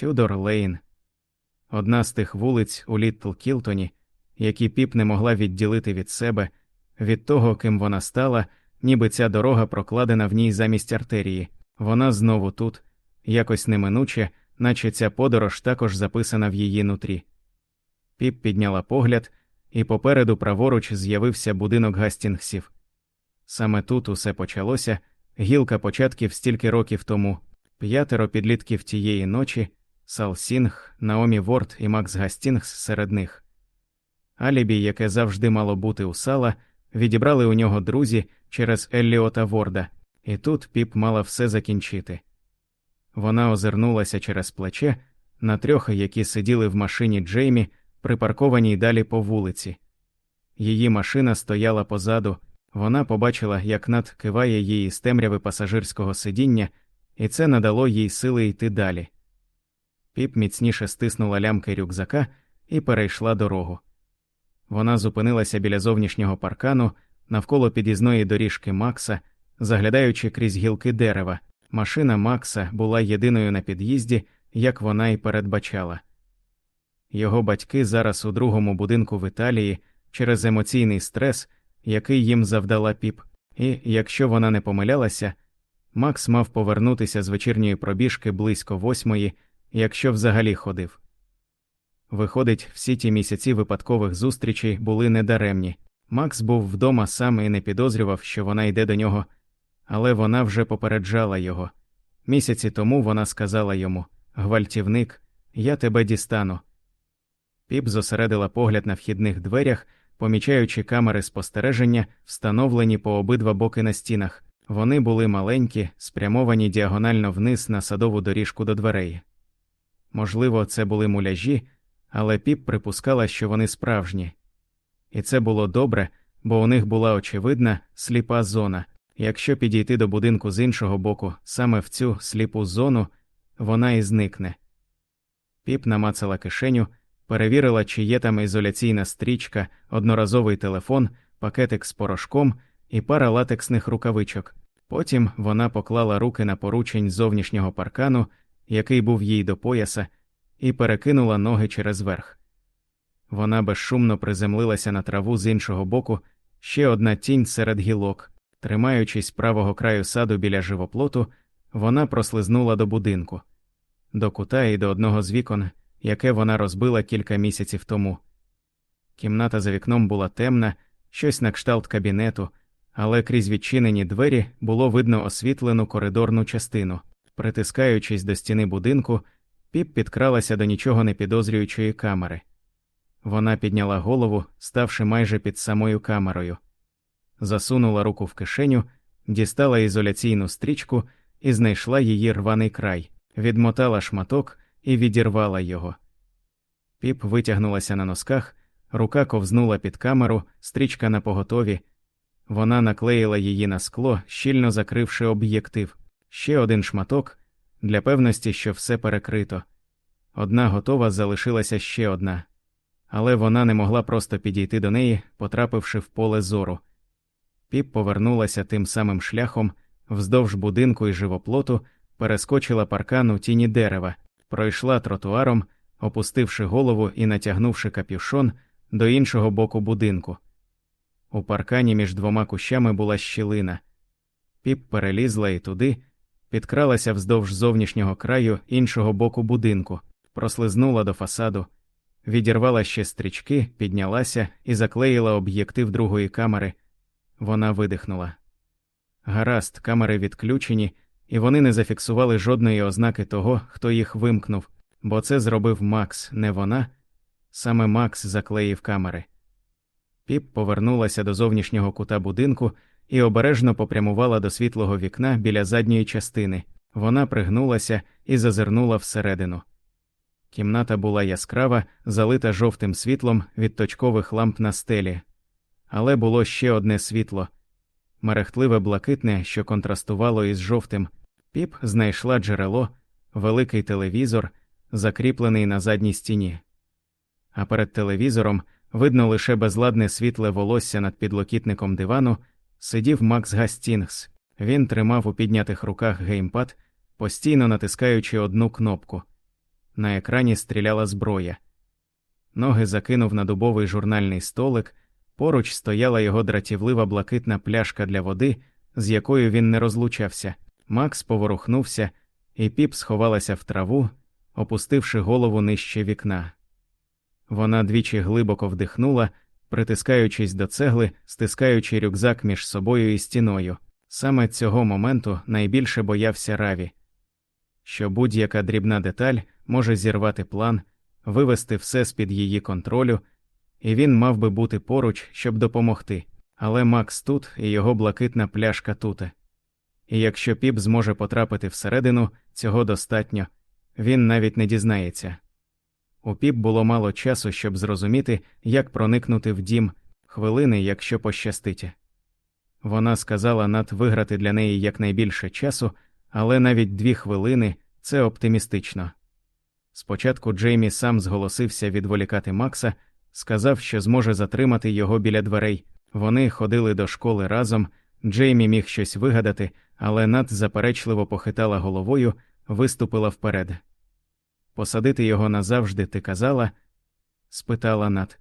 Тюдор Лейн. Одна з тих вулиць у Літтл Кілтоні, які Піп не могла відділити від себе, від того, ким вона стала, ніби ця дорога прокладена в ній замість артерії. Вона знову тут, якось неминуче, наче ця подорож також записана в її нутрі. Піп підняла погляд, і попереду праворуч з'явився будинок Гастінгсів. Саме тут усе почалося, гілка початків стільки років тому, п'ятеро підлітків тієї ночі, Сал Сінг, Наомі Ворд і Макс Гастінгс серед них. Алібі, яке завжди мало бути у Сала, відібрали у нього друзі через Елліота Ворда, і тут Піп мала все закінчити. Вона озирнулася через плече на трьох, які сиділи в машині Джеймі, припаркованій далі по вулиці. Її машина стояла позаду, вона побачила, як над киває її з темряви пасажирського сидіння, і це надало їй сили йти далі. Піп міцніше стиснула лямки рюкзака і перейшла дорогу. Вона зупинилася біля зовнішнього паркану навколо під'їзної доріжки Макса, заглядаючи крізь гілки дерева. Машина Макса була єдиною на під'їзді, як вона й передбачала. Його батьки зараз у другому будинку в Італії через емоційний стрес, який їм завдала піп, і, якщо вона не помилялася, Макс мав повернутися з вечірньої пробіжки близько восьмої, якщо взагалі ходив. Виходить, всі ті місяці випадкових зустрічей були недаремні. Макс був вдома сам і не підозрював, що вона йде до нього, але вона вже попереджала його. Місяці тому вона сказала йому Гвалтівник, я тебе дістану. Піп зосередила погляд на вхідних дверях, помічаючи камери спостереження, встановлені по обидва боки на стінах. Вони були маленькі, спрямовані діагонально вниз на садову доріжку до дверей. Можливо, це були муляжі, але піп припускала, що вони справжні. І це було добре, бо у них була очевидна сліпа зона. Якщо підійти до будинку з іншого боку, саме в цю сліпу зону, вона і зникне. Піп намацала кишеню, перевірила, чи є там ізоляційна стрічка, одноразовий телефон, пакетик з порошком і пара латексних рукавичок. Потім вона поклала руки на поручень зовнішнього паркану, який був їй до пояса, і перекинула ноги через верх. Вона безшумно приземлилася на траву з іншого боку, ще одна тінь серед гілок. Тримаючись правого краю саду біля живоплоту, вона прослизнула до будинку, до кута і до одного з вікон, яке вона розбила кілька місяців тому. Кімната за вікном була темна, щось на кшталт кабінету, але крізь відчинені двері було видно освітлену коридорну частину. Притискаючись до стіни будинку, піп підкралася до нічого не підозрюючої камери. Вона підняла голову, ставши майже під самою камерою, засунула руку в кишеню, дістала ізоляційну стрічку і знайшла її рваний край, відмотала шматок і відірвала його. Піп витягнулася на носках, рука ковзнула під камеру, стрічка на поготові. Вона наклеїла її на скло, щільно закривши об'єктив, ще один шматок для певності, що все перекрито. Одна готова залишилася ще одна, але вона не могла просто підійти до неї, потрапивши в поле зору. Піп повернулася тим самим шляхом вздовж будинку і живоплоту, перескочила паркан у тіні дерева, пройшла тротуаром, опустивши голову і натягнувши капюшон до іншого боку будинку. У паркані між двома кущами була щілина. Піп перелізла і туди, підкралася вздовж зовнішнього краю іншого боку будинку, прослизнула до фасаду, відірвала ще стрічки, піднялася і заклеїла об'єктив другої камери. Вона видихнула. Гаразд, камери відключені, і вони не зафіксували жодної ознаки того, хто їх вимкнув, бо це зробив Макс, не вона. Саме Макс заклеїв камери. Піп повернулася до зовнішнього кута будинку і обережно попрямувала до світлого вікна біля задньої частини. Вона пригнулася і зазирнула всередину. Кімната була яскрава, залита жовтим світлом від точкових ламп на стелі, але було ще одне світло мерехтливе блакитне, що контрастувало із жовтим. Піп знайшла джерело, великий телевізор, закріплений на задній стіні. А перед телевізором видно лише безладне світле волосся над підлокітником дивану, сидів Макс Гастінгс. Він тримав у піднятих руках геймпад, постійно натискаючи одну кнопку. На екрані стріляла зброя. Ноги закинув на дубовий журнальний столик, поруч стояла його дратівлива блакитна пляшка для води, з якою він не розлучався. Макс поворухнувся, і Піп сховалася в траву, опустивши голову нижче вікна. Вона двічі глибоко вдихнула, притискаючись до цегли, стискаючи рюкзак між собою і стіною. Саме цього моменту найбільше боявся Раві, що будь-яка дрібна деталь може зірвати план, вивести все з під її контролю, і він мав би бути поруч, щоб допомогти. Але Макс тут і його блакитна пляшка тут. І якщо піп зможе потрапити всередину, цього достатньо, він навіть не дізнається. У піп було мало часу, щоб зрозуміти, як проникнути в дім, хвилини, якщо пощастить. Вона сказала над виграти для неї якнайбільше часу, але навіть дві хвилини це оптимістично. Спочатку Джеймі сам зголосився відволікати Макса, сказав, що зможе затримати його біля дверей. Вони ходили до школи разом, Джеймі міг щось вигадати, але Нат заперечливо похитала головою, виступила вперед. Посадити його назавжди, ти казала? спитала Нат.